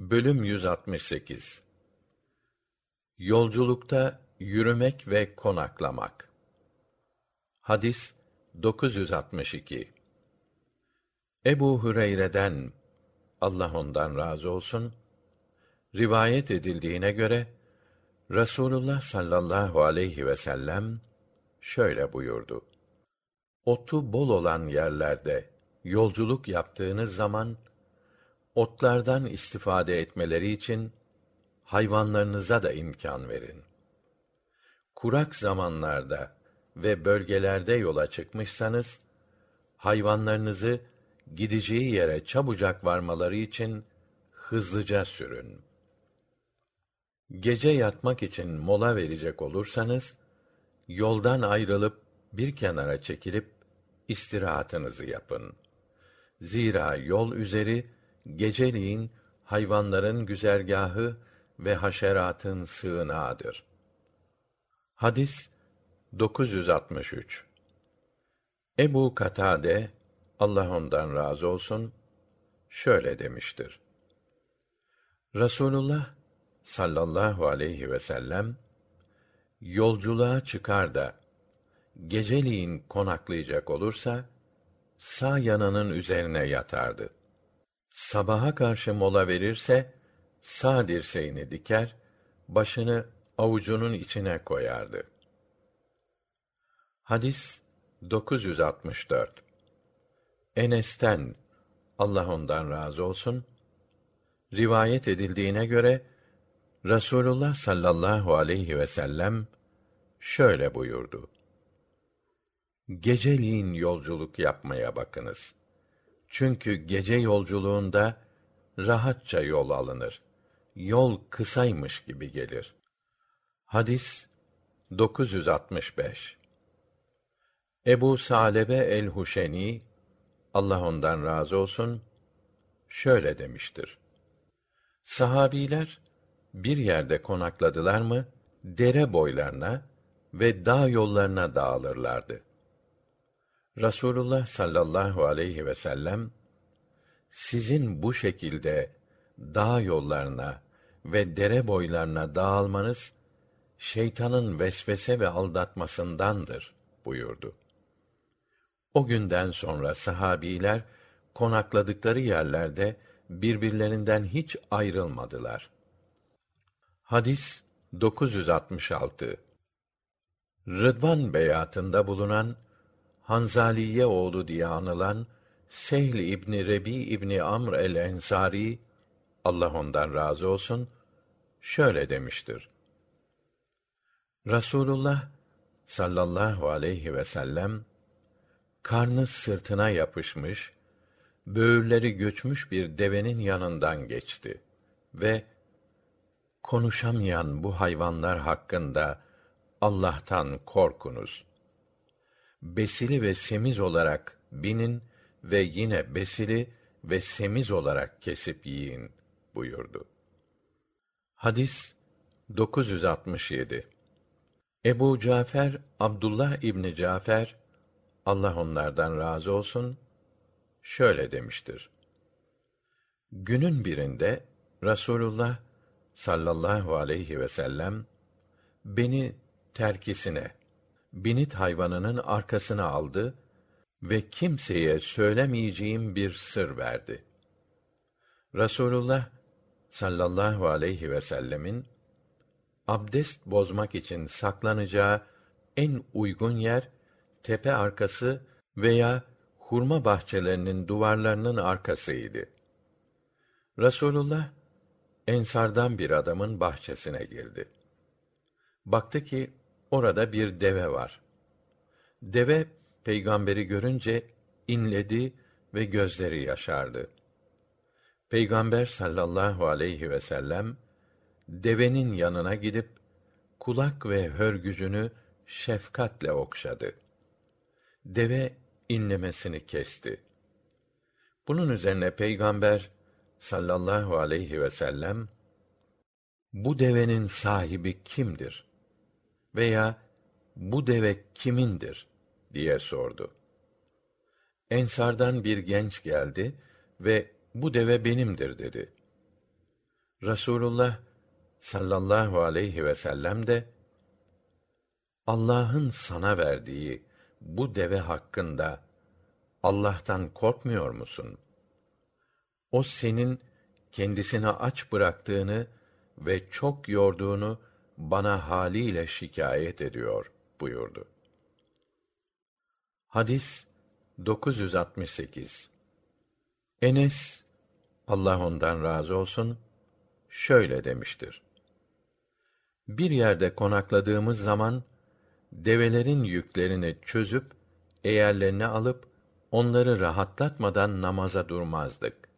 Bölüm 168 Yolculukta yürümek ve konaklamak. Hadis 962. Ebu Hüreyre'den Allah ondan razı olsun rivayet edildiğine göre Rasulullah sallallahu aleyhi ve sellem şöyle buyurdu. Otu bol olan yerlerde yolculuk yaptığınız zaman otlardan istifade etmeleri için hayvanlarınıza da imkan verin. Kurak zamanlarda ve bölgelerde yola çıkmışsanız hayvanlarınızı gideceği yere çabucak varmaları için hızlıca sürün. Gece yatmak için mola verecek olursanız yoldan ayrılıp bir kenara çekilip istirahatınızı yapın. Zira yol üzeri geceliğin hayvanların güzergahı ve haşeratın sığınağıdır. Hadis 963 Ebu Katade Allah ondan razı olsun şöyle demiştir. Rasulullah sallallahu aleyhi ve sellem yolculuğa çıkar da geceliğin konaklayacak olursa sağ yanının üzerine yatardı. Sabaha karşı mola verirse sağ dirseğini diker, başını avucunun içine koyardı. Hadis 964 Enes'ten Allah ondan razı olsun rivayet edildiğine göre Rasulullah sallallahu aleyhi ve sellem şöyle buyurdu. Geceliğin yolculuk yapmaya bakınız. Çünkü gece yolculuğunda rahatça yol alınır. Yol kısaymış gibi gelir. Hadis 965 Ebu Salebe el-Huşeni Allah ondan razı olsun şöyle demiştir. Sahabiler bir yerde konakladılar mı dere boylarına ve dağ yollarına dağılırlardı. Rasulullah sallallahu aleyhi ve sellem sizin bu şekilde dağ yollarına ve dere boylarına dağılmanız şeytanın vesvese ve aldatmasındandır buyurdu. O günden sonra sahabiler konakladıkları yerlerde birbirlerinden hiç ayrılmadılar. Hadis 966 Rıdvan beyatında bulunan Hanzaliye oğlu diye anılan Sehl İbni Rebi İbni Amr el Ensari Allah ondan razı olsun şöyle demiştir. Rasulullah sallallahu aleyhi ve sellem karnı sırtına yapışmış, böğürleri göçmüş bir devenin yanından geçti ve konuşamayan bu hayvanlar hakkında Allah'tan korkunuz. Besili ve semiz olarak binin ve yine besili ve semiz olarak kesip yiyin buyurdu. Hadis 967 Ebu Cafer Abdullah İbni Cafer Allah onlardan razı olsun şöyle demiştir. Günün birinde Rasulullah sallallahu aleyhi ve sellem beni terkisine binit hayvanının arkasına aldı ve kimseye söylemeyeceğim bir sır verdi. Rasulullah sallallahu aleyhi ve sellemin abdest bozmak için saklanacağı en uygun yer tepe arkası veya hurma bahçelerinin duvarlarının arkasıydı. Rasulullah ensardan bir adamın bahçesine girdi. Baktı ki orada bir deve var. Deve peygamberi görünce inledi ve gözleri yaşardı. Peygamber sallallahu aleyhi ve sellem devenin yanına gidip kulak ve hörgücünü şefkatle okşadı. Deve inlemesini kesti. Bunun üzerine Peygamber sallallahu aleyhi ve sellem bu devenin sahibi kimdir? Veya bu deve kimindir diye sordu. Ensardan bir genç geldi ve bu deve benimdir dedi. Rasulullah sallallahu aleyhi ve sellem de Allah'ın sana verdiği bu deve hakkında Allah'tan korkmuyor musun? O senin kendisini aç bıraktığını ve çok yorduğunu bana haliyle şikayet ediyor buyurdu. Hadis 968 Enes Allah ondan razı olsun şöyle demiştir. Bir yerde konakladığımız zaman develerin yüklerini çözüp eğerlerini alıp onları rahatlatmadan namaza durmazdık.